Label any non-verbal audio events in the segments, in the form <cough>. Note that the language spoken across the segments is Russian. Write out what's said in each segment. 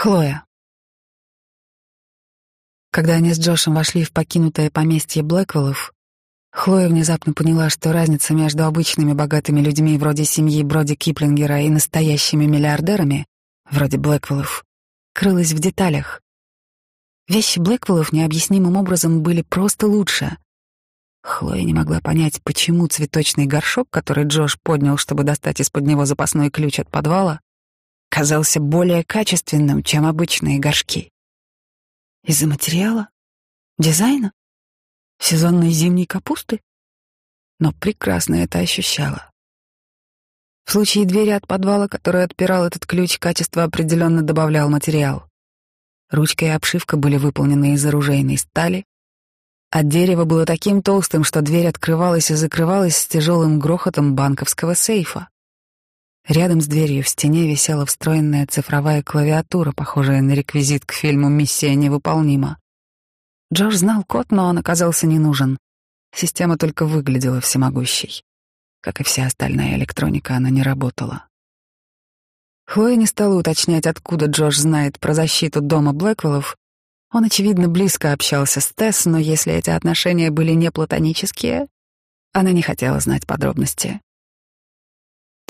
Хлоя. Когда они с Джошем вошли в покинутое поместье Блэквеллов, Хлоя внезапно поняла, что разница между обычными богатыми людьми вроде семьи Броди Киплингера и настоящими миллиардерами, вроде Блэквеллов, крылась в деталях. Вещи Блэквеллов необъяснимым образом были просто лучше. Хлоя не могла понять, почему цветочный горшок, который Джош поднял, чтобы достать из-под него запасной ключ от подвала, казался более качественным, чем обычные горшки. Из-за материала? Дизайна? Сезонной зимней капусты? Но прекрасно это ощущала. В случае двери от подвала, который отпирал этот ключ, качество определенно добавлял материал. Ручка и обшивка были выполнены из оружейной стали, а дерево было таким толстым, что дверь открывалась и закрывалась с тяжелым грохотом банковского сейфа. Рядом с дверью в стене висела встроенная цифровая клавиатура, похожая на реквизит к фильму «Миссия невыполнима». Джордж знал код, но он оказался не нужен. Система только выглядела всемогущей. Как и вся остальная электроника, она не работала. Хлоя не стала уточнять, откуда Джордж знает про защиту дома Блэквеллов. Он, очевидно, близко общался с Тесс, но если эти отношения были не платонические, она не хотела знать подробности.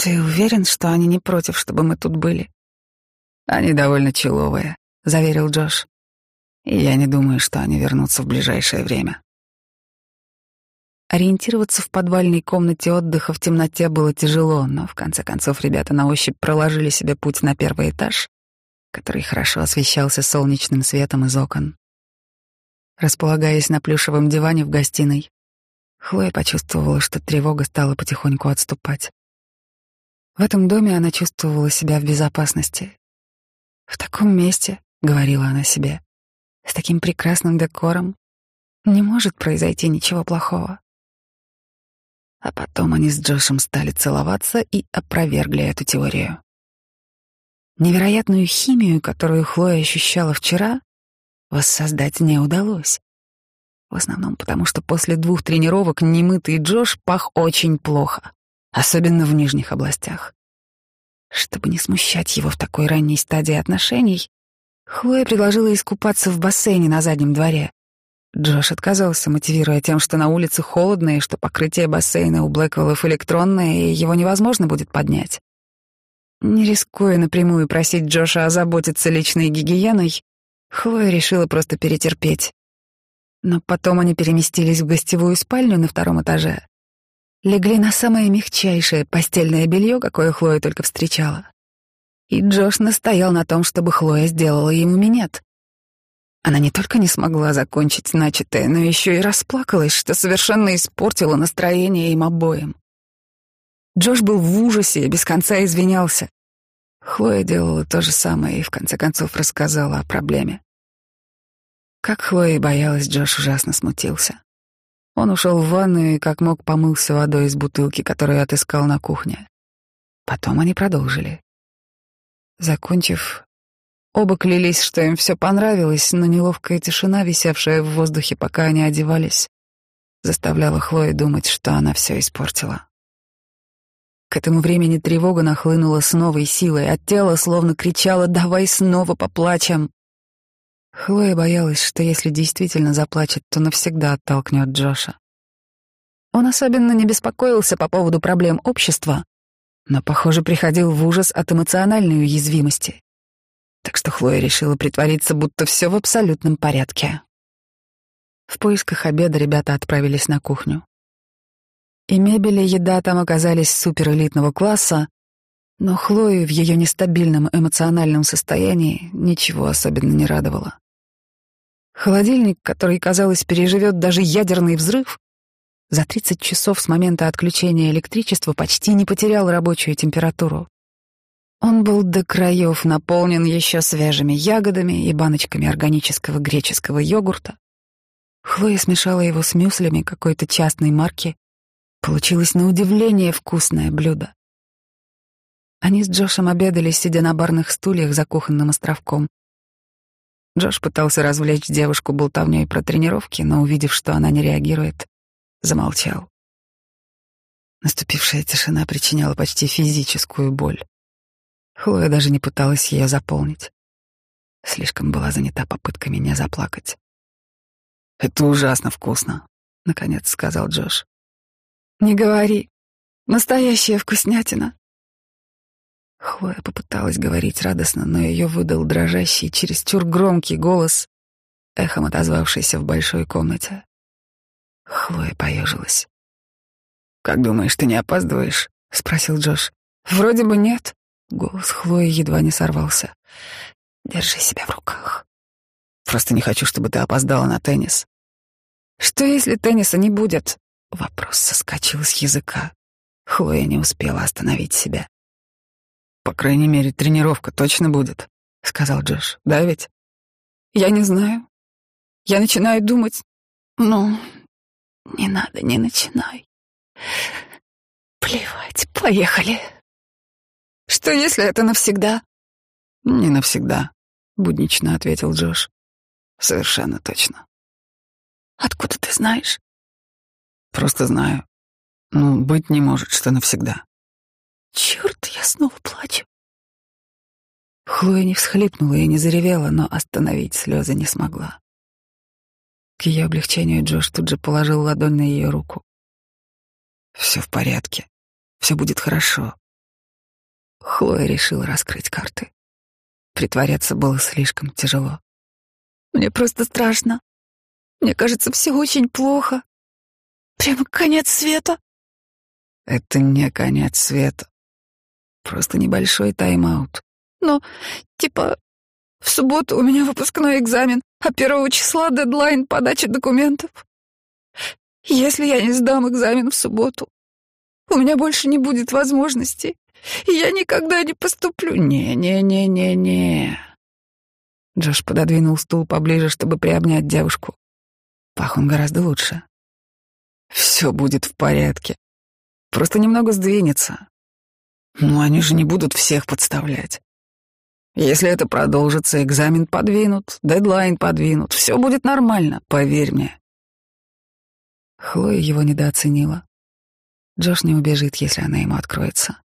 «Ты уверен, что они не против, чтобы мы тут были?» «Они довольно человые», — заверил Джош. «И я не думаю, что они вернутся в ближайшее время». Ориентироваться в подвальной комнате отдыха в темноте было тяжело, но в конце концов ребята на ощупь проложили себе путь на первый этаж, который хорошо освещался солнечным светом из окон. Располагаясь на плюшевом диване в гостиной, Хлоя почувствовала, что тревога стала потихоньку отступать. В этом доме она чувствовала себя в безопасности. В таком месте, говорила она себе, с таким прекрасным декором, не может произойти ничего плохого. А потом они с Джошем стали целоваться и опровергли эту теорию. Невероятную химию, которую Хлоя ощущала вчера, воссоздать не удалось. В основном потому, что после двух тренировок немытый Джош пах очень плохо особенно в нижних областях. Чтобы не смущать его в такой ранней стадии отношений, Хлоя предложила искупаться в бассейне на заднем дворе. Джош отказался, мотивируя тем, что на улице холодно и что покрытие бассейна у Блэквеллов электронное, и его невозможно будет поднять. Не рискуя напрямую просить Джоша озаботиться личной гигиеной, Хлоя решила просто перетерпеть. Но потом они переместились в гостевую спальню на втором этаже, легли на самое мягчайшее постельное белье, какое Хлоя только встречала. И Джош настоял на том, чтобы Хлоя сделала ему минет. Она не только не смогла закончить начатое, но еще и расплакалась, что совершенно испортила настроение им обоим. Джош был в ужасе и без конца извинялся. Хлоя делала то же самое и в конце концов рассказала о проблеме. Как Хлоя боялась, Джош ужасно смутился. Он ушел в ванную и как мог помылся водой из бутылки, которую отыскал на кухне. Потом они продолжили. Закончив, оба клялись, что им все понравилось, но неловкая тишина, висевшая в воздухе, пока они одевались, заставляла Хлою думать, что она все испортила. К этому времени тревога нахлынула с новой силой, а тело словно кричало «давай снова поплачем». Хлоя боялась, что если действительно заплачет, то навсегда оттолкнет Джоша. Он особенно не беспокоился по поводу проблем общества, но, похоже, приходил в ужас от эмоциональной уязвимости. Так что Хлоя решила притвориться, будто все в абсолютном порядке. В поисках обеда ребята отправились на кухню. И мебель и еда там оказались суперэлитного класса, но Хлою в ее нестабильном эмоциональном состоянии ничего особенно не радовало. Холодильник, который, казалось, переживет даже ядерный взрыв, за 30 часов с момента отключения электричества почти не потерял рабочую температуру. Он был до краев наполнен еще свежими ягодами и баночками органического греческого йогурта. Хлоя смешала его с мюслями какой-то частной марки. Получилось на удивление вкусное блюдо. Они с Джошем обедали, сидя на барных стульях за кухонным островком. Джош пытался развлечь девушку болтовней про тренировки, но, увидев, что она не реагирует, замолчал. Наступившая тишина причиняла почти физическую боль. Хлоя даже не пыталась ее заполнить. Слишком была занята попытками не заплакать. «Это ужасно вкусно», — наконец сказал Джош. «Не говори. Настоящая вкуснятина». Хлоя попыталась говорить радостно, но ее выдал дрожащий, чересчур громкий голос, эхом отозвавшийся в большой комнате. Хлоя поежилась. «Как думаешь, ты не опаздываешь?» — спросил Джош. «Вроде бы нет». Голос Хлои едва не сорвался. «Держи себя в руках. Просто не хочу, чтобы ты опоздала на теннис». «Что, если тенниса не будет?» Вопрос соскочил с языка. Хлоя не успела остановить себя. «По крайней мере, тренировка точно будет», — сказал Джош. «Да ведь?» «Я не знаю. Я начинаю думать... Ну, не надо, не начинай. Плевать, поехали. Что, если это навсегда?» «Не навсегда», — буднично ответил Джош. «Совершенно точно». «Откуда ты знаешь?» «Просто знаю. Ну, быть не может, что навсегда». Черт, я снова плачу. Хлоя не всхлипнула и не заревела, но остановить слезы не смогла. К ее облегчению Джош тут же положил ладонь на ее руку. Все в порядке. Все будет хорошо. Хлоя решила раскрыть карты. Притворяться было слишком тяжело. Мне просто страшно. Мне кажется, все очень плохо. Прямо конец света. Это не конец света. Просто небольшой тайм-аут. Но, типа, в субботу у меня выпускной экзамен, а первого числа дедлайн подачи документов. Если я не сдам экзамен в субботу, у меня больше не будет возможности, и я никогда не поступлю. Не-не-не-не-не. Джош пододвинул стул поближе, чтобы приобнять девушку. Пах он гораздо лучше. Все будет в порядке. Просто немного сдвинется. Но они же не будут всех подставлять. Если это продолжится, экзамен подвинут, дедлайн подвинут, все будет нормально, поверь мне. Хлоя его недооценила. Джош не убежит, если она ему откроется.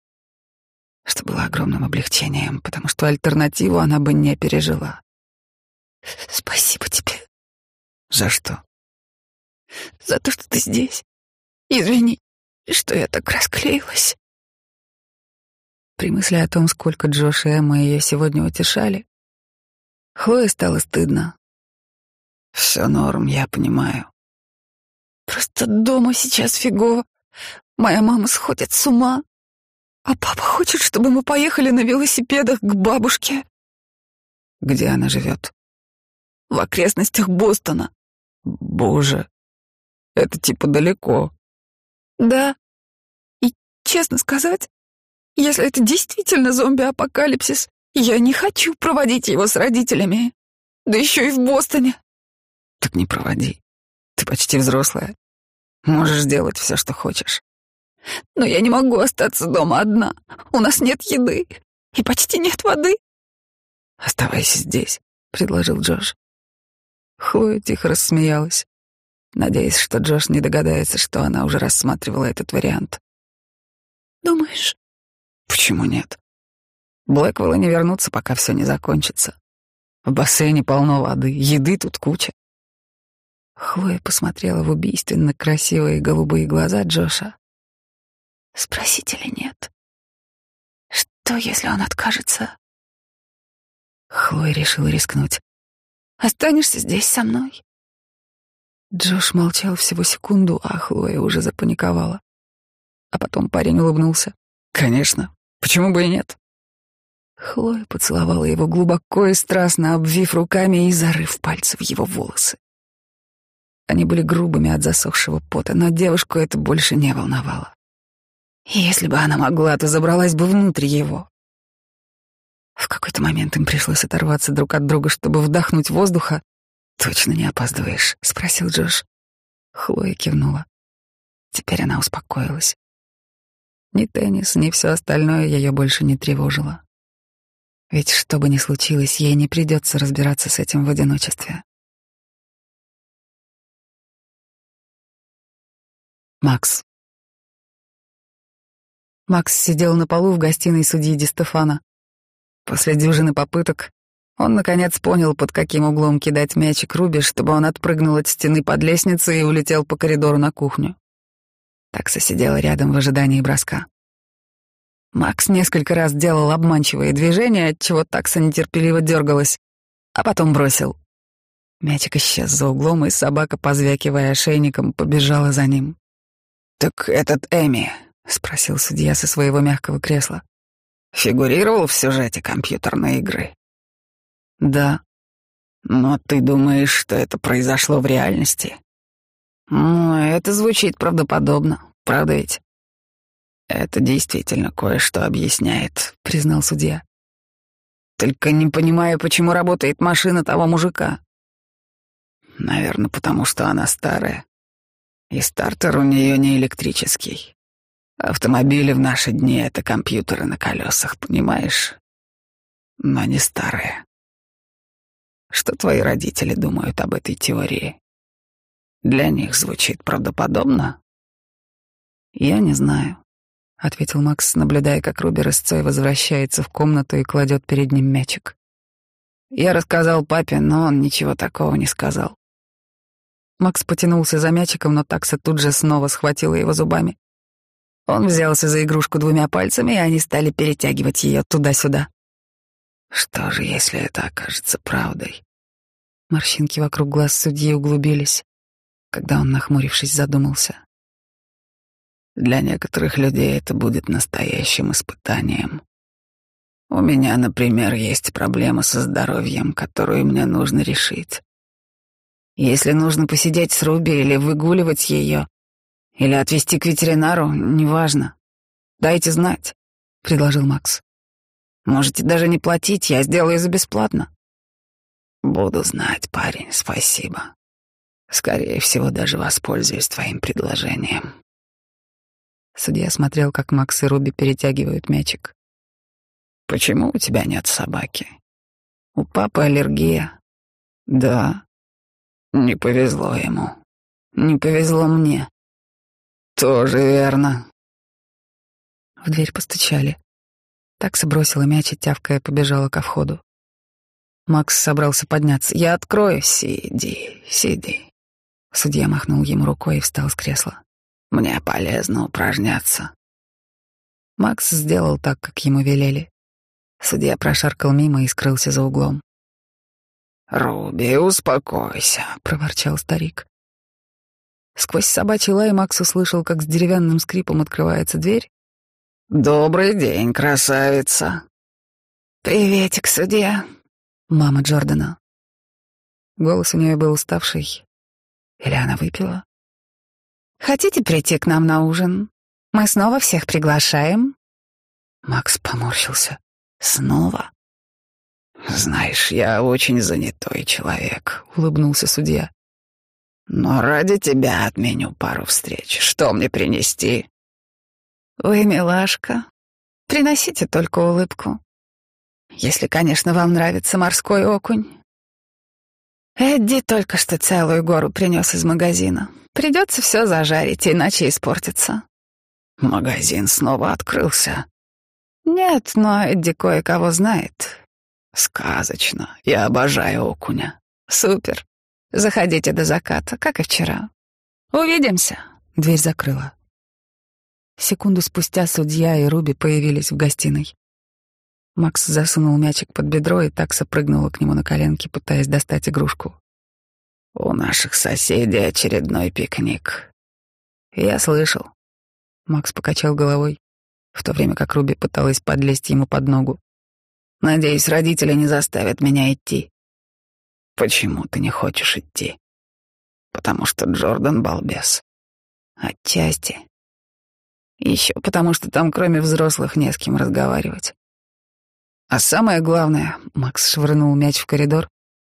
Что было огромным облегчением, потому что альтернативу она бы не пережила. Спасибо тебе. За что? За то, что ты здесь. Извини, что я так расклеилась. При мысли о том, сколько Джош и Эмма ее сегодня утешали, Хлое стало стыдно. Все норм, я понимаю. Просто дома сейчас фигово. Моя мама сходит с ума. А папа хочет, чтобы мы поехали на велосипедах к бабушке. Где она живет? В окрестностях Бостона. Боже, это типа далеко. Да. И честно сказать, если это действительно зомби-апокалипсис, я не хочу проводить его с родителями. Да еще и в Бостоне. Так не проводи. Ты почти взрослая. Можешь делать все, что хочешь. Но я не могу остаться дома одна. У нас нет еды и почти нет воды. Оставайся здесь, предложил Джош. Хлоя тихо рассмеялась, надеясь, что Джош не догадается, что она уже рассматривала этот вариант. Думаешь, Почему нет? Блэквеллы не вернутся, пока все не закончится. В бассейне полно воды, еды тут куча. Хлоя посмотрела в убийственно красивые голубые глаза Джоша. Спросить или нет? Что, если он откажется? Хлоя решила рискнуть. Останешься здесь со мной? Джош молчал всего секунду, а Хлоя уже запаниковала. А потом парень улыбнулся. Конечно. Почему бы и нет? Хлоя поцеловала его глубоко и страстно, обвив руками и зарыв пальцы в его волосы. Они были грубыми от засохшего пота, но девушку это больше не волновало. Если бы она могла, то забралась бы внутрь его. В какой-то момент им пришлось оторваться друг от друга, чтобы вдохнуть воздуха. «Точно не опаздываешь?» — спросил Джош. Хлоя кивнула. Теперь она успокоилась. Ни теннис, ни все остальное ее больше не тревожило. Ведь что бы ни случилось, ей не придется разбираться с этим в одиночестве. Макс. Макс сидел на полу в гостиной судьи Ди Стефана. После дюжины попыток Он, наконец, понял, под каким углом кидать мячик Руби, чтобы он отпрыгнул от стены под лестницей и улетел по коридору на кухню. Такса сидела рядом в ожидании броска. Макс несколько раз делал обманчивые движения, отчего такса нетерпеливо дергалась, а потом бросил. Мячик исчез за углом, и собака, позвякивая ошейником, побежала за ним. «Так этот Эми?» — спросил судья со своего мягкого кресла. «Фигурировал в сюжете компьютерной игры?» «Да». «Но ты думаешь, что это произошло в реальности?» «Ну, это звучит правдоподобно, правда ведь?» «Это действительно кое-что объясняет», — признал судья. «Только не понимаю, почему работает машина того мужика». «Наверное, потому что она старая. И стартер у нее не электрический. Автомобили в наши дни — это компьютеры на колесах, понимаешь? Но не старые. Что твои родители думают об этой теории? Для них звучит правдоподобно?» «Я не знаю», — ответил Макс, наблюдая, как Руби рысцой возвращается в комнату и кладет перед ним мячик. Я рассказал папе, но он ничего такого не сказал. Макс потянулся за мячиком, но такса тут же снова схватила его зубами. Он взялся за игрушку двумя пальцами, и они стали перетягивать ее туда-сюда. Что же, если это окажется правдой? Морщинки вокруг глаз судьи углубились, когда он, нахмурившись, задумался. Для некоторых людей это будет настоящим испытанием. У меня, например, есть проблема со здоровьем, которую мне нужно решить. Если нужно посидеть с Руби или выгуливать ее, или отвезти к ветеринару, неважно. Дайте знать, — предложил Макс. Можете даже не платить, я сделаю за бесплатно. Буду знать, парень, спасибо. Скорее всего, даже воспользуюсь твоим предложением. Судья смотрел, как Макс и Руби перетягивают мячик. «Почему у тебя нет собаки?» «У папы аллергия». «Да». «Не повезло ему». «Не повезло мне». «Тоже верно». В дверь постучали. Такса бросила мяч и, тявкая, побежала ко входу. Макс собрался подняться. «Я открою. Сиди, сиди». Судья махнул ему рукой и встал с кресла. Мне полезно упражняться. Макс сделал так, как ему велели. Судья прошаркал мимо и скрылся за углом. «Руби, успокойся», — проворчал старик. Сквозь собачий лай Макс услышал, как с деревянным скрипом открывается дверь. «Добрый день, красавица!» «Приветик, судья!» Мама Джордана. Голос у нее был уставший. Или она выпила? Хотите прийти к нам на ужин? Мы снова всех приглашаем. Макс поморщился. Снова? Знаешь, я очень занятой человек, улыбнулся судья. Но ради тебя отменю пару встреч. Что мне принести? Вы милашка. Приносите только улыбку. Если, конечно, вам нравится морской окунь. Эдди только что целую гору принес из магазина. Придется все зажарить, иначе испортится. Магазин снова открылся. Нет, но Эдди кое-кого знает. Сказочно. Я обожаю окуня. Супер. Заходите до заката, как и вчера. Увидимся. Дверь закрыла. Секунду спустя судья и Руби появились в гостиной. Макс засунул мячик под бедро и так сопрыгнула к нему на коленки, пытаясь достать игрушку. У наших соседей очередной пикник. Я слышал. Макс покачал головой, в то время как Руби пыталась подлезть ему под ногу. Надеюсь, родители не заставят меня идти. Почему ты не хочешь идти? Потому что Джордан балбес. Отчасти. Еще потому, что там кроме взрослых не с кем разговаривать. А самое главное, Макс швырнул мяч в коридор,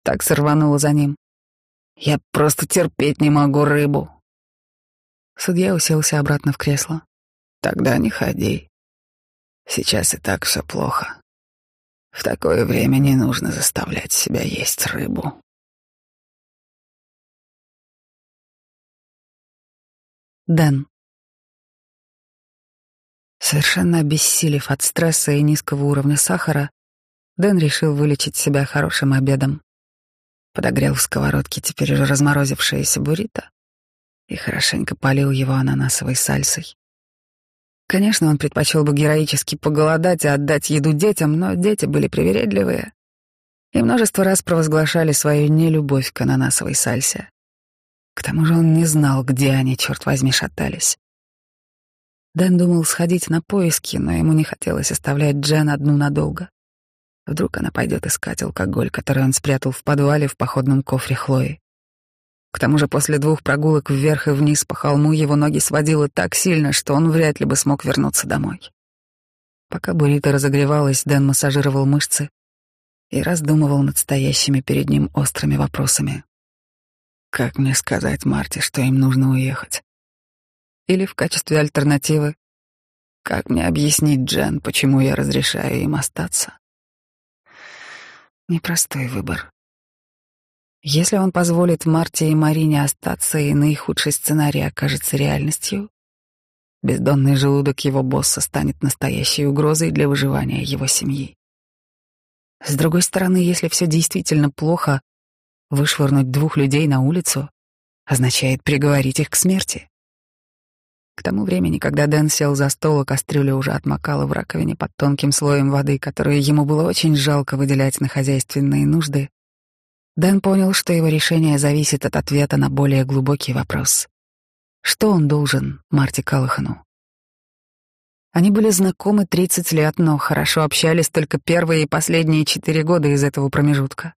так сорвануло за ним. Я просто терпеть не могу рыбу. Судья уселся обратно в кресло. Тогда не ходи. Сейчас и так все плохо. В такое время не нужно заставлять себя есть рыбу. Дэн. Совершенно обессилев от стресса и низкого уровня сахара, Дэн решил вылечить себя хорошим обедом. Подогрел в сковородке теперь уже разморозившееся буррито и хорошенько полил его ананасовой сальсой. Конечно, он предпочел бы героически поголодать и отдать еду детям, но дети были привередливые и множество раз провозглашали свою нелюбовь к ананасовой сальсе. К тому же он не знал, где они, черт возьми, шатались. Дэн думал сходить на поиски, но ему не хотелось оставлять Джен одну надолго. Вдруг она пойдет искать алкоголь, который он спрятал в подвале в походном кофре Хлои. К тому же после двух прогулок вверх и вниз по холму его ноги сводило так сильно, что он вряд ли бы смог вернуться домой. Пока буррито разогревалась, Дэн массажировал мышцы и раздумывал над стоящими перед ним острыми вопросами. Как мне сказать Марте, что им нужно уехать? Или в качестве альтернативы, как мне объяснить Джен, почему я разрешаю им остаться? Непростой выбор. Если он позволит Марте и Марине остаться, и наихудший сценарий окажется реальностью, бездонный желудок его босса станет настоящей угрозой для выживания его семьи. С другой стороны, если все действительно плохо, вышвырнуть двух людей на улицу означает приговорить их к смерти. К тому времени, когда Дэн сел за стол, а кастрюля уже отмокала в раковине под тонким слоем воды, которую ему было очень жалко выделять на хозяйственные нужды, Дэн понял, что его решение зависит от ответа на более глубокий вопрос. Что он должен Марти Калахану? Они были знакомы 30 лет, но хорошо общались только первые и последние четыре года из этого промежутка.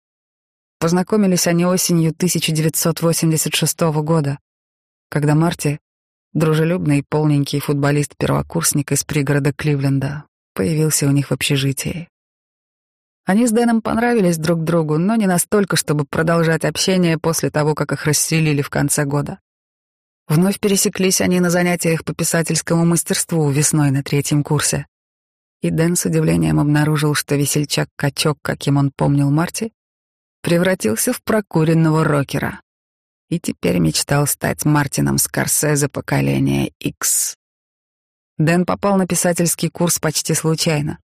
Познакомились они осенью 1986 года, когда Марти Дружелюбный, полненький футболист-первокурсник из пригорода Кливленда появился у них в общежитии. Они с Дэном понравились друг другу, но не настолько, чтобы продолжать общение после того, как их расселили в конце года. Вновь пересеклись они на занятиях по писательскому мастерству весной на третьем курсе. И Дэн с удивлением обнаружил, что весельчак-качок, каким он помнил Марти, превратился в прокуренного рокера и теперь мечтал стать Мартином Скорсезе поколения X. Дэн попал на писательский курс почти случайно.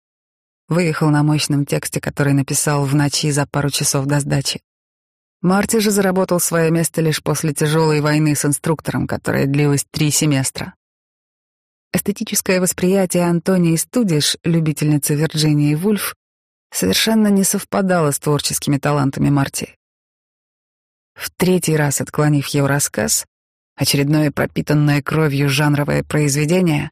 Выехал на мощном тексте, который написал в ночи за пару часов до сдачи. Марти же заработал свое место лишь после тяжелой войны с инструктором, которая длилась три семестра. Эстетическое восприятие Антонии Студиш, любительницы Вирджинии Вульф, совершенно не совпадало с творческими талантами Марти. В третий раз отклонив его рассказ, очередное пропитанное кровью жанровое произведение,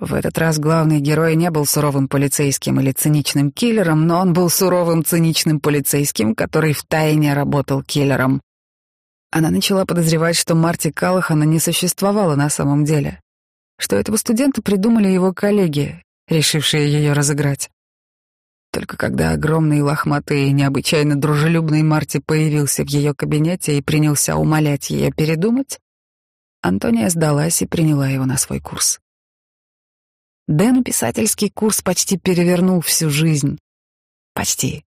в этот раз главный герой не был суровым полицейским или циничным киллером, но он был суровым циничным полицейским, который втайне работал киллером. Она начала подозревать, что Марти Каллахана не существовало на самом деле, что этого студента придумали его коллеги, решившие ее разыграть. Только когда огромный, лохматый и необычайно дружелюбный Марти появился в ее кабинете и принялся умолять ее передумать, Антония сдалась и приняла его на свой курс. Дэну писательский курс почти перевернул всю жизнь. Почти.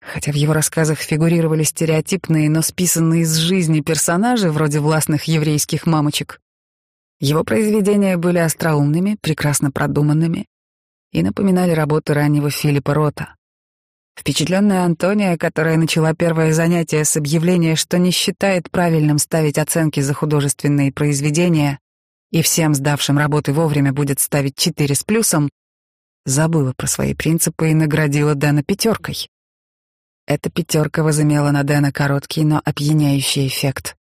Хотя в его рассказах фигурировали стереотипные, но списанные из жизни персонажи, вроде властных еврейских мамочек, его произведения были остроумными, прекрасно продуманными, и напоминали работы раннего Филиппа Рота. Впечатленная Антония, которая начала первое занятие с объявления, что не считает правильным ставить оценки за художественные произведения и всем сдавшим работы вовремя будет ставить четыре с плюсом, забыла про свои принципы и наградила Дэна пятеркой. Эта пятерка возымела на Дэна короткий, но опьяняющий эффект.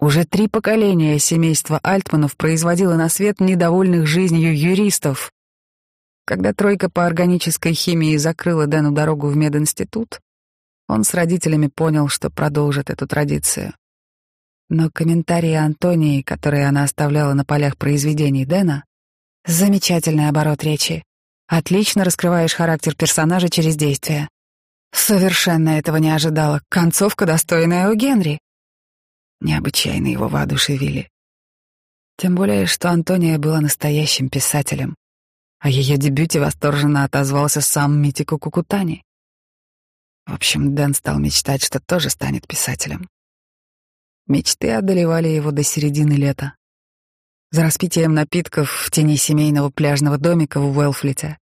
Уже три поколения семейства Альтманов производило на свет недовольных жизнью юристов, когда тройка по органической химии закрыла Дэну дорогу в мединститут, он с родителями понял, что продолжит эту традицию. Но комментарии Антонии, которые она оставляла на полях произведений Дэна, замечательный оборот речи. Отлично раскрываешь характер персонажа через действие. Совершенно этого не ожидала. Концовка, достойная у Генри. Необычайно его воодушевили. Тем более, что Антония была настоящим писателем. О ее дебюте восторженно отозвался сам Митико Кукутани. В общем, Дэн стал мечтать, что тоже станет писателем. Мечты одолевали его до середины лета. За распитием напитков в тени семейного пляжного домика в Уэлфлите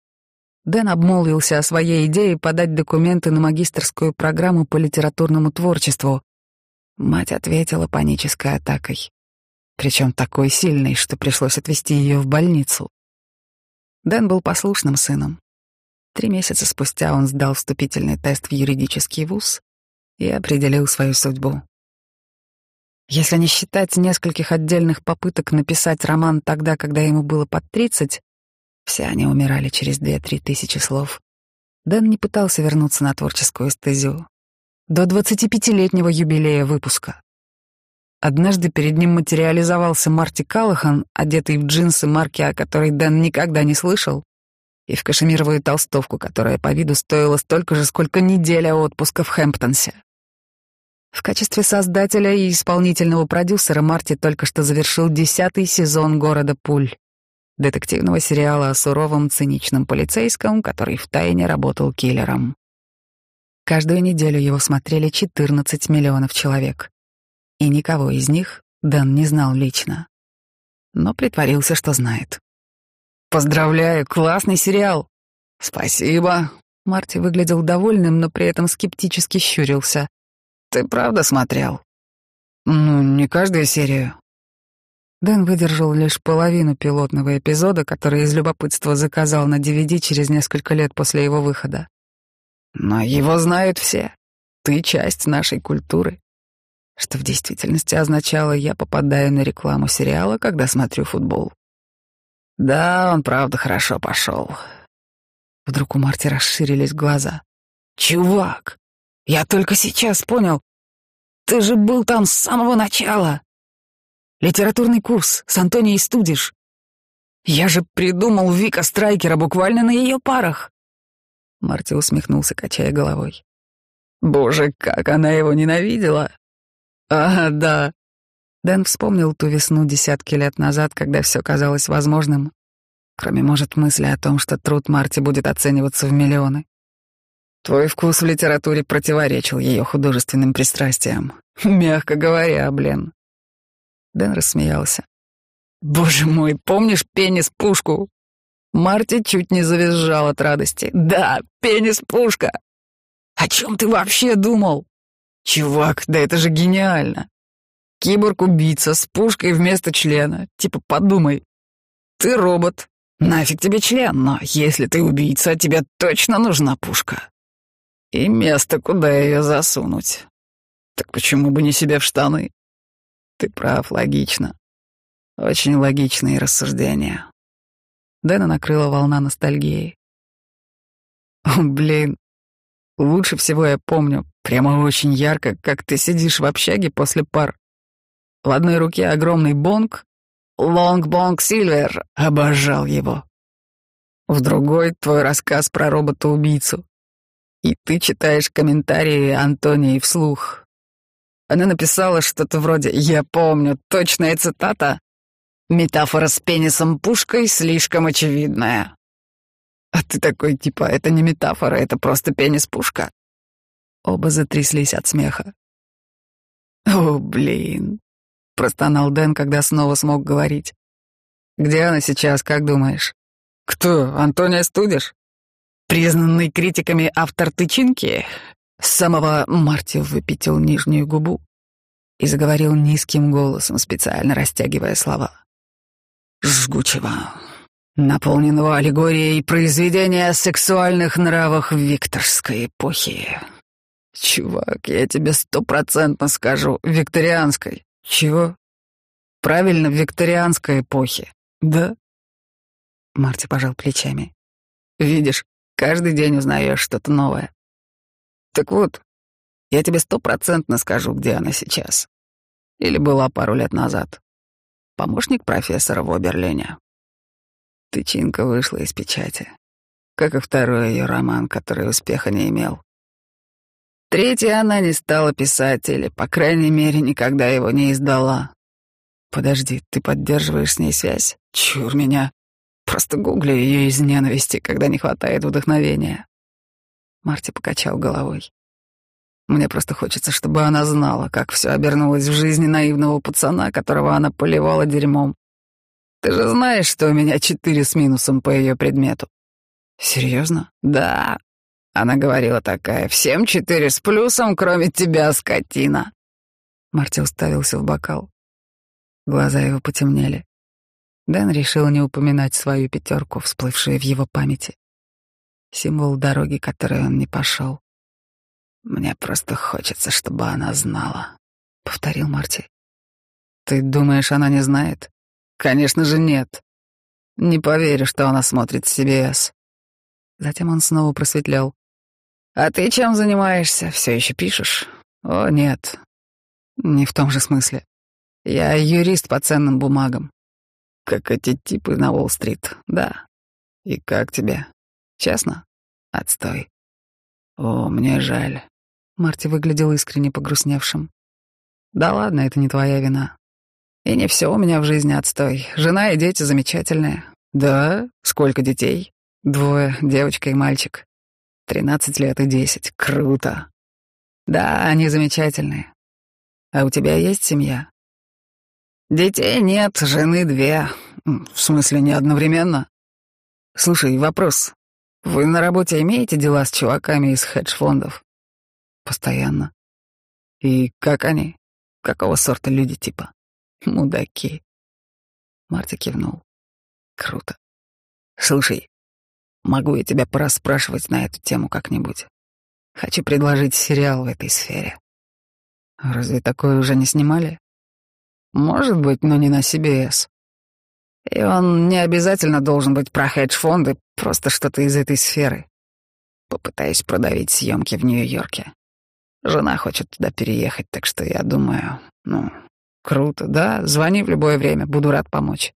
Дэн обмолвился о своей идее подать документы на магистрскую программу по литературному творчеству. Мать ответила панической атакой, причем такой сильной, что пришлось отвезти ее в больницу. Дэн был послушным сыном. Три месяца спустя он сдал вступительный тест в юридический вуз и определил свою судьбу. Если не считать нескольких отдельных попыток написать роман тогда, когда ему было под тридцать, все они умирали через две-три тысячи слов. Дэн не пытался вернуться на творческую стезю. До 25-летнего юбилея выпуска. Однажды перед ним материализовался Марти Каллахан, одетый в джинсы марки, о которой Дэн никогда не слышал, и в кашемировую толстовку, которая по виду стоила столько же, сколько неделя отпуска в Хэмптонсе. В качестве создателя и исполнительного продюсера Марти только что завершил десятый сезон «Города пуль» детективного сериала о суровом циничном полицейском, который втайне работал киллером. Каждую неделю его смотрели 14 миллионов человек, и никого из них Дэн не знал лично, но притворился, что знает. «Поздравляю, классный сериал!» «Спасибо!» Марти выглядел довольным, но при этом скептически щурился. «Ты правда смотрел?» «Ну, не каждую серию. Дэн выдержал лишь половину пилотного эпизода, который из любопытства заказал на DVD через несколько лет после его выхода. Но его знают все. Ты часть нашей культуры. Что в действительности означало, я попадаю на рекламу сериала, когда смотрю футбол. Да, он правда хорошо пошел. Вдруг у Марти расширились глаза. Чувак, я только сейчас понял. Ты же был там с самого начала. Литературный курс с Антонией Студиш. Я же придумал Вика Страйкера буквально на ее парах. Марти усмехнулся, качая головой. Боже, как она его ненавидела. А, да. Дэн вспомнил ту весну десятки лет назад, когда все казалось возможным, кроме, может, мысли о том, что труд Марти будет оцениваться в миллионы. Твой вкус в литературе противоречил ее художественным пристрастиям. Мягко говоря, блин. Дэн рассмеялся. «Боже мой, помнишь пенис-пушку?» Марти чуть не завизжал от радости. «Да, пенис-пушка! О чем ты вообще думал?» «Чувак, да это же гениально! Киборг-убийца с пушкой вместо члена. Типа, подумай. Ты робот. Нафиг тебе член, но если ты убийца, тебе точно нужна пушка. И место, куда ее засунуть. Так почему бы не себе в штаны?» Ты прав, логично. Очень логичные рассуждения. Дэна накрыла волна ностальгии. Блин, лучше всего я помню, прямо очень ярко, как ты сидишь в общаге после пар. В одной руке огромный бонг, long-бонг Сильвер, обожал его. В другой — твой рассказ про робота-убийцу. И ты читаешь комментарии Антонии вслух, она написала что-то вроде «Я помню, точная цитата. Метафора с пенисом-пушкой слишком очевидная». А ты такой, типа, это не метафора, это просто пенис-пушка. Оба затряслись от смеха. «О, блин», — простонал Дэн, когда снова смог говорить. «Где она сейчас, как думаешь?» «Кто? Антония Студиш?» «Признанный критиками автор тычинки, с самого Марти выпятил нижнюю губу и заговорил низким голосом, специально растягивая слова. «Жгучего, наполненного аллегорией произведения о сексуальных нравах викторской эпохи. Чувак, я тебе стопроцентно скажу, викторианской. Чего? Правильно, викторианской эпохи. Да?» Марти пожал плечами. «Видишь, каждый день узнаешь что-то новое. Так вот, я тебе стопроцентно скажу, где она сейчас. Или была пару лет назад. Помощник профессора в Оберлене. Тычинка вышла из печати. Как и второй ее роман, который успеха не имел. Третий она не стала писать, или, по крайней мере, никогда его не издала. Подожди, ты поддерживаешь с ней связь? Чур меня. Просто гугли ее из ненависти, когда не хватает вдохновения. Марти покачал головой. Мне просто хочется, чтобы она знала, как все обернулось в жизни наивного пацана, которого она поливала дерьмом. Ты же знаешь, что у меня четыре с минусом по ее предмету. Серьезно? Да. Она говорила такая, всем четыре с плюсом, кроме тебя, скотина. Марти уставился в бокал. Глаза его потемнели. Дэн решил не упоминать свою пятерку, всплывшую в его памяти. Символ дороги, которой он не пошел. «Мне просто хочется, чтобы она знала», — повторил Марти. «Ты думаешь, она не знает?» «Конечно же нет. Не поверю, что она смотрит CBS». Затем он снова просветлял. «А ты чем занимаешься? Все еще пишешь?» «О, нет. Не в том же смысле. Я юрист по ценным бумагам. Как эти типы на Уолл-стрит, да. И как тебе? Честно? Отстой. О, мне жаль. Марти выглядел искренне погрустневшим. Да ладно, это не твоя вина. И не все у меня в жизни отстой. Жена и дети замечательные. Да? Сколько детей? Двое, девочка и мальчик. Тринадцать лет и десять. Круто. Да, они замечательные. А у тебя есть семья? Детей нет, жены две. В смысле, не одновременно? Слушай, вопрос. Вы на работе имеете дела с чуваками из хедж-фондов? Постоянно. И как они? Какого сорта люди типа? Мудаки. Марти кивнул. Круто. Слушай, могу я тебя пораспрашивать на эту тему как-нибудь? Хочу предложить сериал в этой сфере. Разве такое уже не снимали? Может быть, но не на CBS. И он не обязательно должен быть про хедж-фонды, просто что-то из этой сферы. Попытаюсь продавить съемки в Нью-Йорке. Жена хочет туда переехать, так что я думаю, ну, круто, да, звони в любое время, буду рад помочь.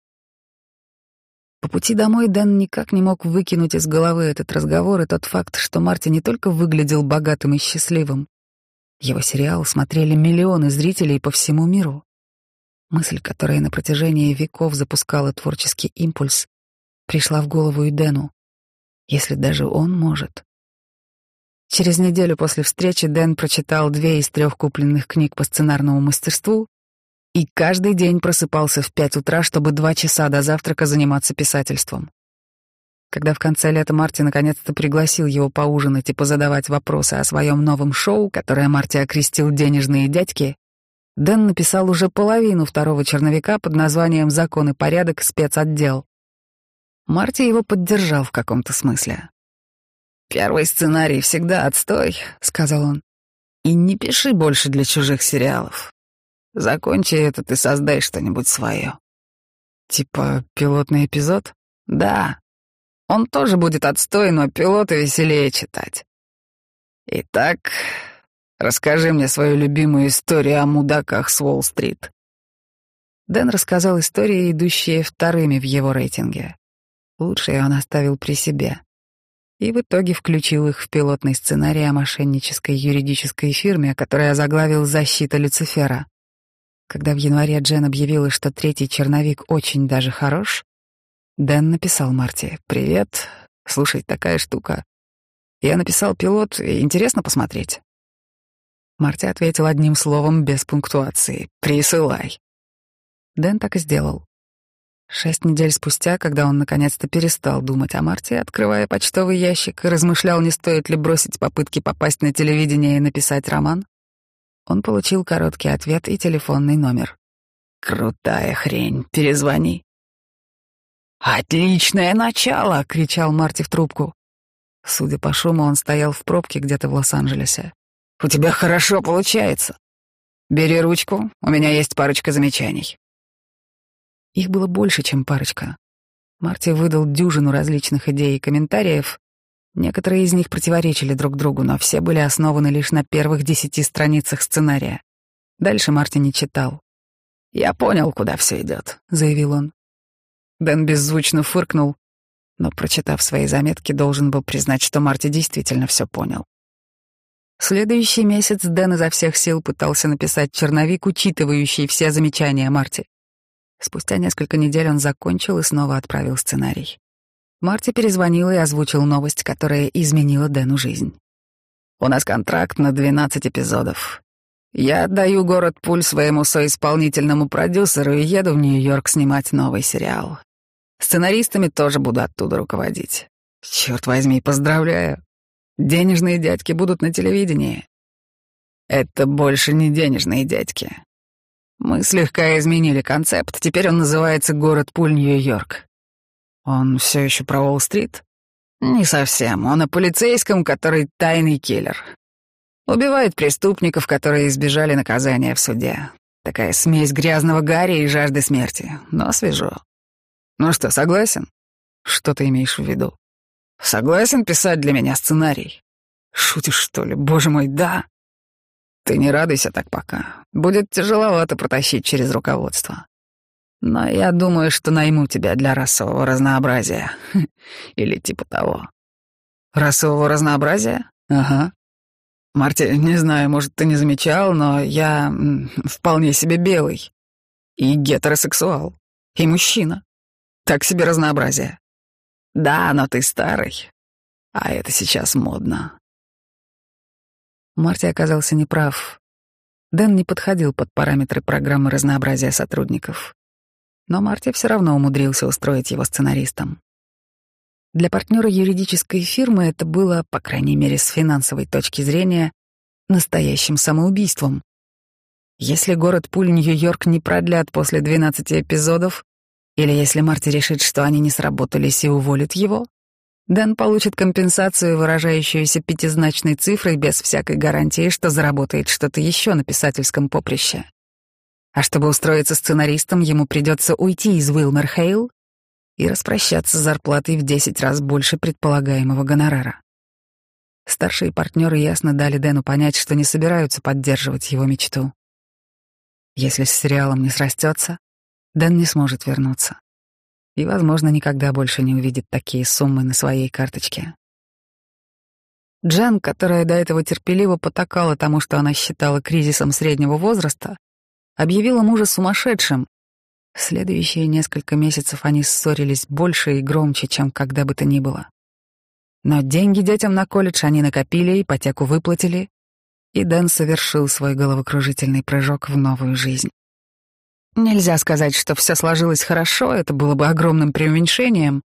По пути домой Дэн никак не мог выкинуть из головы этот разговор и тот факт, что Марти не только выглядел богатым и счастливым. Его сериал смотрели миллионы зрителей по всему миру. Мысль, которая на протяжении веков запускала творческий импульс, пришла в голову и Дэну. Если даже он может. Через неделю после встречи Дэн прочитал две из трех купленных книг по сценарному мастерству и каждый день просыпался в пять утра, чтобы два часа до завтрака заниматься писательством. Когда в конце лета Марти наконец-то пригласил его поужинать и позадавать вопросы о своем новом шоу, которое Марти окрестил «Денежные дядьки», Дэн написал уже половину второго черновика под названием «Закон и порядок. Спецотдел». Марти его поддержал в каком-то смысле. «Первый сценарий всегда отстой», — сказал он. «И не пиши больше для чужих сериалов. Закончи этот и создай что-нибудь свое». «Типа пилотный эпизод?» «Да. Он тоже будет отстой, но пилоты веселее читать». Итак, Расскажи мне свою любимую историю о мудаках с Уолл-стрит. Дэн рассказал истории, идущие вторыми в его рейтинге. Лучшие он оставил при себе. И в итоге включил их в пилотный сценарий о мошеннической юридической фирме, которая заглавил «Защита Люцифера». Когда в январе Джен объявила, что третий черновик очень даже хорош, Дэн написал Марти «Привет, слушай, такая штука. Я написал пилот, интересно посмотреть». Марти ответил одним словом без пунктуации. «Присылай». Дэн так и сделал. Шесть недель спустя, когда он наконец-то перестал думать о Марте, открывая почтовый ящик и размышлял, не стоит ли бросить попытки попасть на телевидение и написать роман, он получил короткий ответ и телефонный номер. «Крутая хрень, перезвони». «Отличное начало!» — кричал Марти в трубку. Судя по шуму, он стоял в пробке где-то в Лос-Анджелесе. У тебя хорошо получается. Бери ручку, у меня есть парочка замечаний. Их было больше, чем парочка. Марти выдал дюжину различных идей и комментариев. Некоторые из них противоречили друг другу, но все были основаны лишь на первых десяти страницах сценария. Дальше Марти не читал. «Я понял, куда все идет», — заявил он. Дэн беззвучно фыркнул, но, прочитав свои заметки, должен был признать, что Марти действительно все понял. Следующий месяц Дэн изо всех сил пытался написать черновик, учитывающий все замечания Марти. Спустя несколько недель он закончил и снова отправил сценарий. Марти перезвонил и озвучил новость, которая изменила Дэну жизнь. «У нас контракт на 12 эпизодов. Я отдаю город Пуль своему соисполнительному продюсеру и еду в Нью-Йорк снимать новый сериал. Сценаристами тоже буду оттуда руководить. Черт возьми, поздравляю. Денежные дядьки будут на телевидении. Это больше не денежные дядьки. Мы слегка изменили концепт, теперь он называется «Город Пуль, Нью-Йорк». Он все еще про Уолл-стрит? Не совсем. Он о полицейском, который тайный киллер. Убивает преступников, которые избежали наказания в суде. Такая смесь грязного гарри и жажды смерти. Но свежо. Ну что, согласен? Что ты имеешь в виду? Согласен писать для меня сценарий? Шутишь, что ли? Боже мой, да. Ты не радуйся так пока. Будет тяжеловато протащить через руководство. Но я думаю, что найму тебя для расового разнообразия. <laughs> Или типа того. Расового разнообразия? Ага. Марти, не знаю, может, ты не замечал, но я вполне себе белый. И гетеросексуал. И мужчина. Так себе разнообразие. Да, но ты старый. А это сейчас модно. Марти оказался неправ. Дэн не подходил под параметры программы разнообразия сотрудников. Но Марти все равно умудрился устроить его сценаристом. Для партнера юридической фирмы это было, по крайней мере, с финансовой точки зрения, настоящим самоубийством. Если город Пуль Нью-Йорк не продлят после 12 эпизодов, или если Марти решит, что они не сработались и уволит его, Дэн получит компенсацию, выражающуюся пятизначной цифрой без всякой гарантии, что заработает что-то еще на писательском поприще. А чтобы устроиться сценаристом, ему придется уйти из Уилмер Хейл и распрощаться с зарплатой в 10 раз больше предполагаемого гонорара. Старшие партнеры ясно дали Дэну понять, что не собираются поддерживать его мечту. Если с сериалом не срастется, Дэн не сможет вернуться. И, возможно, никогда больше не увидит такие суммы на своей карточке. Джен, которая до этого терпеливо потакала тому, что она считала кризисом среднего возраста, объявила мужа сумасшедшим. Следующие несколько месяцев они ссорились больше и громче, чем когда бы то ни было. Но деньги детям на колледж они накопили, ипотеку выплатили, и Дэн совершил свой головокружительный прыжок в новую жизнь. Нельзя сказать, что все сложилось хорошо, это было бы огромным преуменьшением.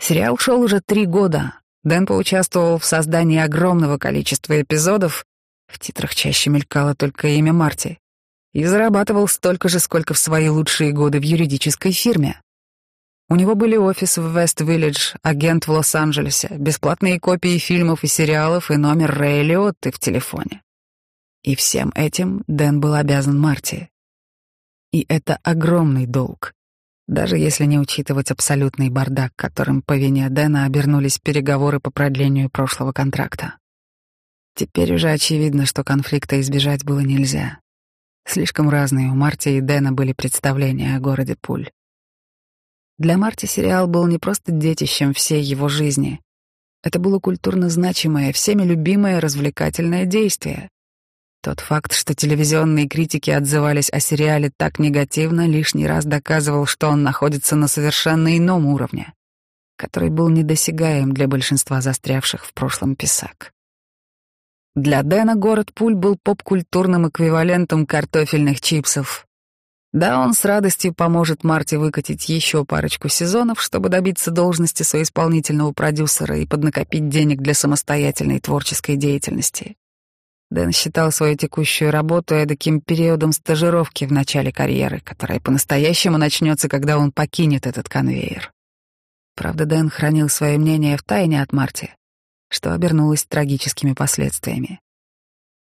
Сериал шел уже три года. Дэн поучаствовал в создании огромного количества эпизодов, в титрах чаще мелькало только имя Марти, и зарабатывал столько же, сколько в свои лучшие годы в юридической фирме. У него были офис в Вест-Виллидж, агент в Лос-Анджелесе, бесплатные копии фильмов и сериалов и номер Рэя Лиотты в телефоне. И всем этим Дэн был обязан Марти. И это огромный долг, даже если не учитывать абсолютный бардак, которым по вине Дэна обернулись переговоры по продлению прошлого контракта. Теперь уже очевидно, что конфликта избежать было нельзя. Слишком разные у Марти и Дэна были представления о городе Пуль. Для Марти сериал был не просто детищем всей его жизни. Это было культурно значимое, всеми любимое развлекательное действие. Тот факт, что телевизионные критики отзывались о сериале так негативно, лишний раз доказывал, что он находится на совершенно ином уровне, который был недосягаем для большинства застрявших в прошлом писак. Для Дэна город Пуль был поп-культурным эквивалентом картофельных чипсов. Да, он с радостью поможет Марте выкатить еще парочку сезонов, чтобы добиться должности соисполнительного продюсера и поднакопить денег для самостоятельной творческой деятельности. Дэн считал свою текущую работу эдаким периодом стажировки в начале карьеры, которая по-настоящему начнется, когда он покинет этот конвейер. Правда, Дэн хранил свое мнение в тайне от Марти, что обернулось трагическими последствиями.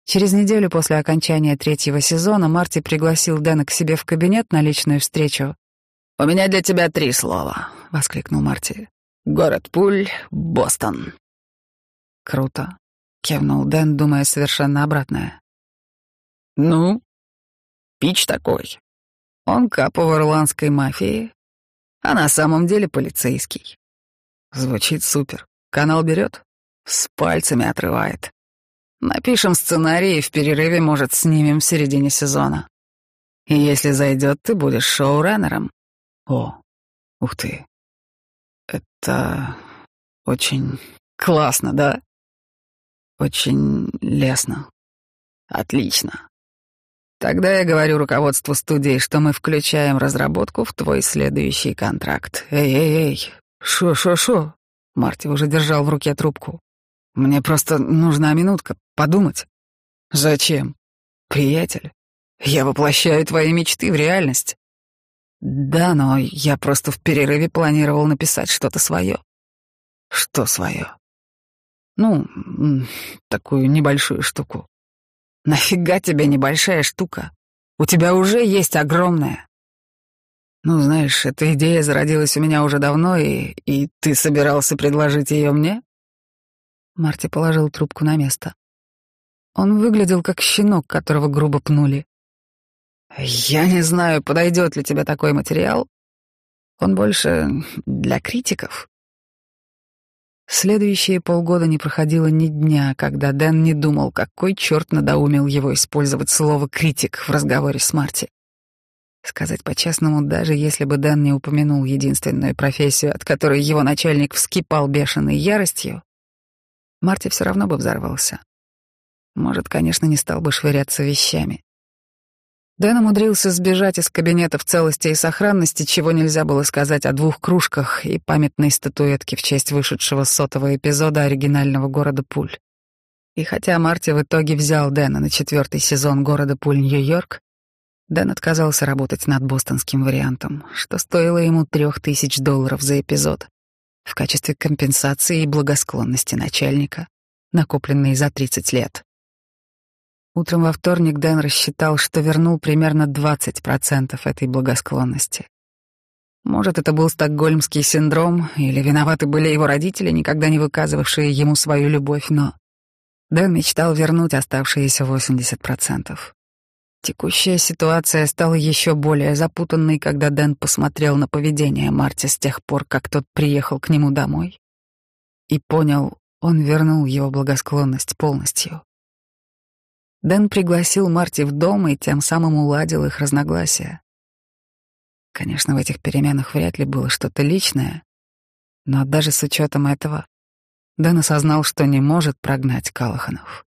Через неделю после окончания третьего сезона Марти пригласил Дэна к себе в кабинет на личную встречу. «У меня для тебя три слова», — воскликнул Марти. «Город Пуль, Бостон». «Круто», — кивнул Дэн, думая совершенно обратное. «Ну, пич такой. Он капо в ирландской мафии, а на самом деле полицейский. Звучит супер. Канал берет, с пальцами отрывает. Напишем сценарий и в перерыве, может, снимем в середине сезона. И если зайдет, ты будешь шоураннером. О, ух ты. Это очень классно, да? Очень лестно. Отлично. Тогда я говорю руководству студии, что мы включаем разработку в твой следующий контракт. Эй-эй-эй, шо-шо-шо. Марти уже держал в руке трубку. «Мне просто нужна минутка подумать». «Зачем?» «Приятель, я воплощаю твои мечты в реальность». «Да, но я просто в перерыве планировал написать что-то свое». «Что свое?» «Ну, такую небольшую штуку». «Нафига тебе небольшая штука? У тебя уже есть огромная». «Ну, знаешь, эта идея зародилась у меня уже давно, и, и ты собирался предложить ее мне?» Марти положил трубку на место. Он выглядел как щенок, которого грубо пнули. «Я не знаю, подойдет ли тебе такой материал. Он больше для критиков». Следующие полгода не проходило ни дня, когда Дэн не думал, какой черт надоумил его использовать слово «критик» в разговоре с Марти. Сказать по-честному, даже если бы Дэн не упомянул единственную профессию, от которой его начальник вскипал бешеной яростью, Марти все равно бы взорвался. Может, конечно, не стал бы швыряться вещами. Дэн умудрился сбежать из кабинета в целости и сохранности, чего нельзя было сказать о двух кружках и памятной статуэтке в честь вышедшего сотого эпизода оригинального «Города Пуль». И хотя Марти в итоге взял Дэна на четвертый сезон «Города Пуль Нью-Йорк», Дэн отказался работать над бостонским вариантом, что стоило ему трех тысяч долларов за эпизод в качестве компенсации и благосклонности начальника, накопленной за 30 лет. Утром во вторник Дэн рассчитал, что вернул примерно 20% этой благосклонности. Может, это был стокгольмский синдром, или виноваты были его родители, никогда не выказывавшие ему свою любовь, но Дэн мечтал вернуть оставшиеся 80%. Текущая ситуация стала еще более запутанной, когда Дэн посмотрел на поведение Марти с тех пор, как тот приехал к нему домой, и понял, он вернул его благосклонность полностью. Дэн пригласил Марти в дом и тем самым уладил их разногласия. Конечно, в этих переменах вряд ли было что-то личное, но даже с учетом этого Дэн осознал, что не может прогнать Калаханов.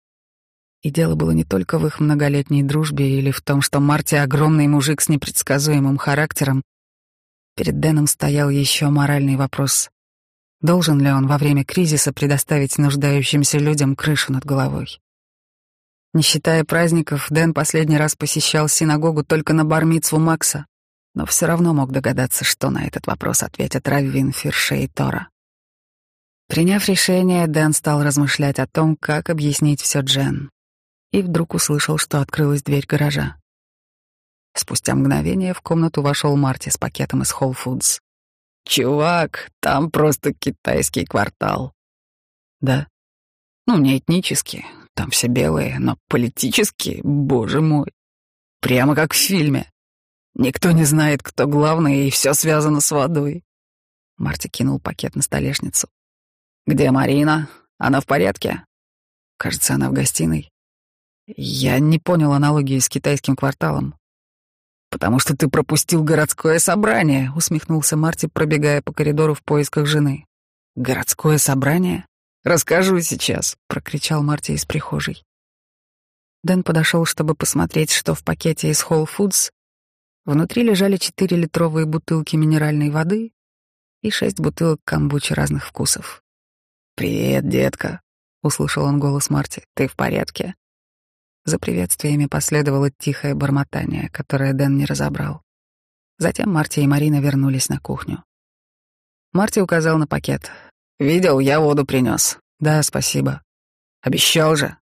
И дело было не только в их многолетней дружбе или в том, что Марти огромный мужик с непредсказуемым характером. Перед Дэном стоял еще моральный вопрос. Должен ли он во время кризиса предоставить нуждающимся людям крышу над головой? Не считая праздников, Дэн последний раз посещал синагогу только на бармицву Макса, но все равно мог догадаться, что на этот вопрос ответят Раввин Фирше и Тора. Приняв решение, Дэн стал размышлять о том, как объяснить все Джен и вдруг услышал, что открылась дверь гаража. Спустя мгновение в комнату вошел Марти с пакетом из Whole Foods. «Чувак, там просто китайский квартал». «Да?» «Ну, не этнически, там все белые, но политически, боже мой. Прямо как в фильме. Никто не знает, кто главный, и все связано с водой». Марти кинул пакет на столешницу. «Где Марина? Она в порядке?» «Кажется, она в гостиной». Я не понял аналогии с китайским кварталом. «Потому что ты пропустил городское собрание», — усмехнулся Марти, пробегая по коридору в поисках жены. «Городское собрание? Расскажу сейчас», — прокричал Марти из прихожей. Дэн подошел, чтобы посмотреть, что в пакете из Whole Foods. Внутри лежали четыре литровые бутылки минеральной воды и шесть бутылок камбучи разных вкусов. «Привет, детка», — услышал он голос Марти. «Ты в порядке?» За приветствиями последовало тихое бормотание, которое Дэн не разобрал. Затем Марти и Марина вернулись на кухню. Марти указал на пакет. «Видел, я воду принес. «Да, спасибо». «Обещал же».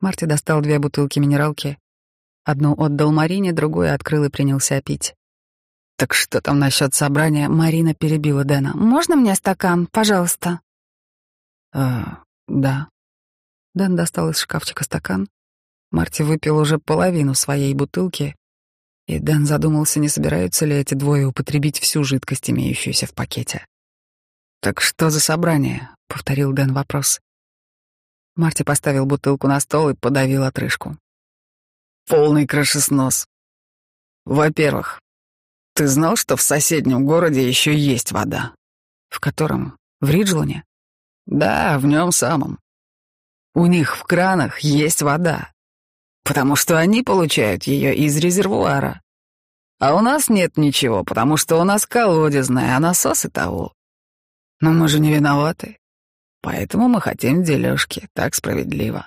Марти достал две бутылки минералки. Одну отдал Марине, другую открыл и принялся пить. «Так что там насчет собрания?» Марина перебила Дэна. «Можно мне стакан, пожалуйста?» «А, да». Дэн достал из шкафчика стакан, Марти выпил уже половину своей бутылки, и Дэн задумался, не собираются ли эти двое употребить всю жидкость, имеющуюся в пакете. «Так что за собрание?» — повторил Дэн вопрос. Марти поставил бутылку на стол и подавил отрыжку. «Полный крышеснос. Во-первых, ты знал, что в соседнем городе еще есть вода? В котором? В Риджлоне? Да, в нем самом. У них в кранах есть вода потому что они получают ее из резервуара. А у нас нет ничего, потому что у нас колодезная, а насосы того. Но мы же не виноваты. Поэтому мы хотим дележки, так справедливо.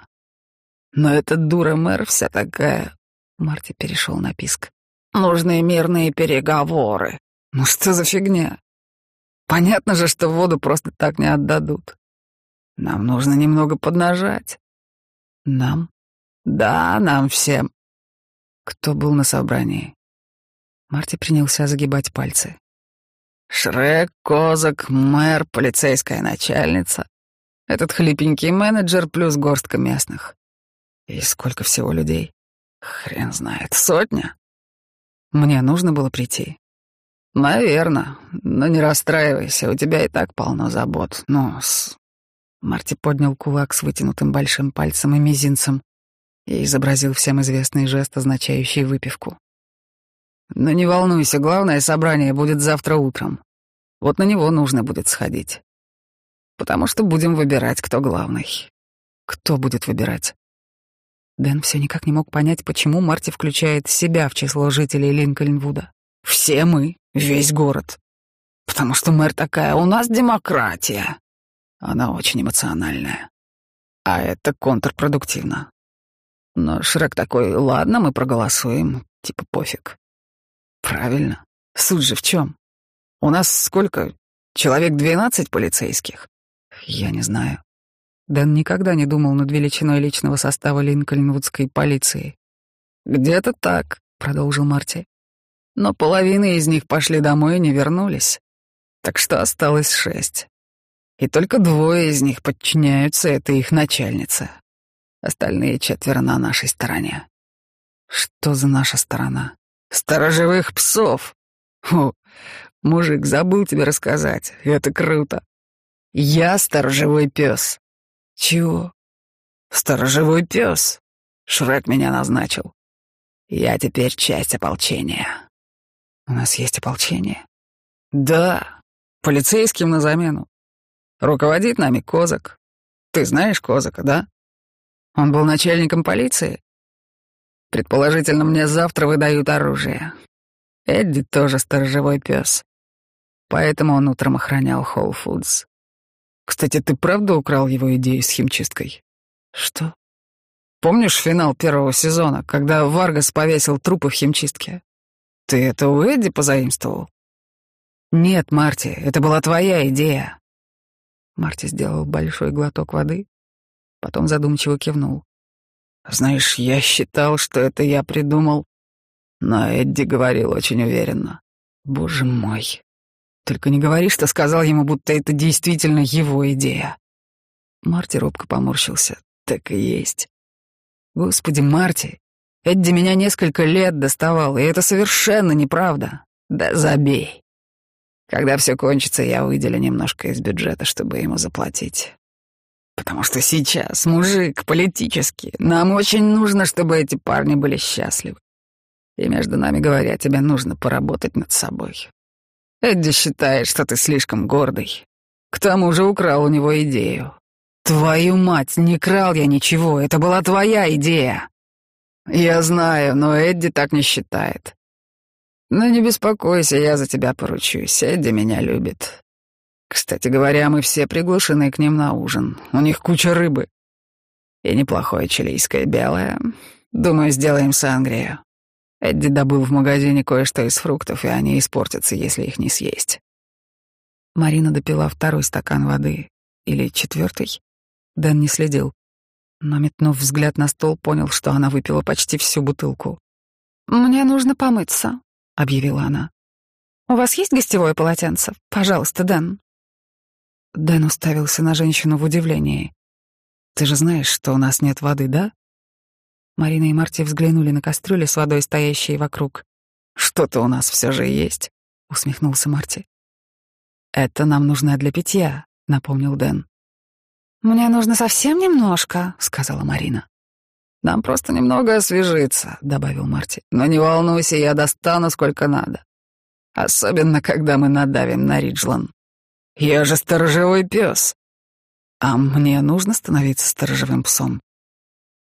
Но эта дура мэр вся такая... Марти перешел на писк. Нужны мирные переговоры. Ну что за фигня? Понятно же, что воду просто так не отдадут. Нам нужно немного поднажать. Нам? Да, нам всем. Кто был на собрании? Марти принялся загибать пальцы. Шрек, Козак, мэр, полицейская начальница. Этот хлипенький менеджер плюс горстка местных. И сколько всего людей? Хрен знает, сотня? Мне нужно было прийти. Наверно, но не расстраивайся, у тебя и так полно забот. Ну, с... Марти поднял кулак с вытянутым большим пальцем и мизинцем и изобразил всем известный жест, означающий выпивку. Но не волнуйся, главное собрание будет завтра утром. Вот на него нужно будет сходить. Потому что будем выбирать, кто главный. Кто будет выбирать? Дэн все никак не мог понять, почему Марти включает себя в число жителей Линкольнвуда. Все мы, весь город. Потому что мэр такая, у нас демократия. Она очень эмоциональная. А это контрпродуктивно. Но Шрек такой, ладно, мы проголосуем, типа пофиг. Правильно. Суть же в чем? У нас сколько? Человек двенадцать полицейских? Я не знаю. Дэн никогда не думал над величиной личного состава Линкольнвудской полиции. «Где-то так», — продолжил Марти. «Но половина из них пошли домой и не вернулись. Так что осталось шесть. И только двое из них подчиняются, это их начальница. Остальные четверо на нашей стороне». «Что за наша сторона?» «Сторожевых псов!» О, мужик, забыл тебе рассказать. Это круто. Я сторожевой пес. Чего? Сторожевой пес. Шрек меня назначил. Я теперь часть ополчения. У нас есть ополчение? Да, полицейским на замену. Руководит нами Козак. Ты знаешь Козака, да? Он был начальником полиции. Предположительно, мне завтра выдают оружие. Эдди тоже сторожевой пес. Поэтому он утром охранял Whole Foods. Кстати, ты правда украл его идею с химчисткой? Что? Помнишь финал первого сезона, когда Варгас повесил трупы в химчистке? Ты это у Эдди позаимствовал? Нет, Марти, это была твоя идея. Марти сделал большой глоток воды, потом задумчиво кивнул. Знаешь, я считал, что это я придумал, но Эдди говорил очень уверенно. Боже мой, только не говори, что сказал ему, будто это действительно его идея. Марти робко поморщился. Так и есть. Господи, Марти, Эдди меня несколько лет доставал, и это совершенно неправда. Да забей. Когда все кончится, я выделю немножко из бюджета, чтобы ему заплатить. Потому что сейчас, мужик, политически, нам очень нужно, чтобы эти парни были счастливы. И между нами говоря, тебе нужно поработать над собой. Эдди считает, что ты слишком гордый. К тому же украл у него идею. Твою мать, не крал я ничего, это была твоя идея. Я знаю, но Эдди так не считает. Но не беспокойся, я за тебя поручусь. Эдди меня любит. Кстати говоря, мы все приглашены к ним на ужин. У них куча рыбы. И неплохое чилийское белое. Думаю, сделаем сангрию. Эдди добыл в магазине кое-что из фруктов, и они испортятся, если их не съесть. Марина допила второй стакан воды. Или четвертый. Дэн не следил. Но, метнув взгляд на стол, понял, что она выпила почти всю бутылку. «Мне нужно помыться», — объявила она. «У вас есть гостевое полотенце? Пожалуйста, Дэн». Дэн уставился на женщину в удивлении. «Ты же знаешь, что у нас нет воды, да?» Марина и Марти взглянули на кастрюли с водой, стоящие вокруг. «Что-то у нас все же есть», — усмехнулся Марти. «Это нам нужно для питья», — напомнил Дэн. «Мне нужно совсем немножко», — сказала Марина. «Нам просто немного освежиться», — добавил Марти. «Но не волнуйся, я достану сколько надо. Особенно, когда мы надавим на Риджлан. Я же сторожевой пес. А мне нужно становиться сторожевым псом.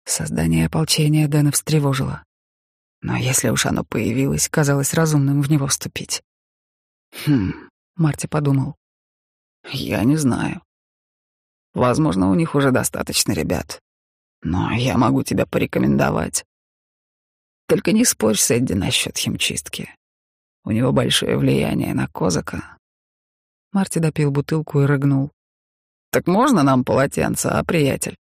Создание ополчения Дэна встревожило. Но если уж оно появилось, казалось разумным в него вступить. Хм, Марти подумал. Я не знаю. Возможно, у них уже достаточно ребят. Но я могу тебя порекомендовать. Только не спорь с Эдди насчет химчистки. У него большое влияние на Козака, Марти допил бутылку и рыгнул. «Так можно нам полотенце, а, приятель?»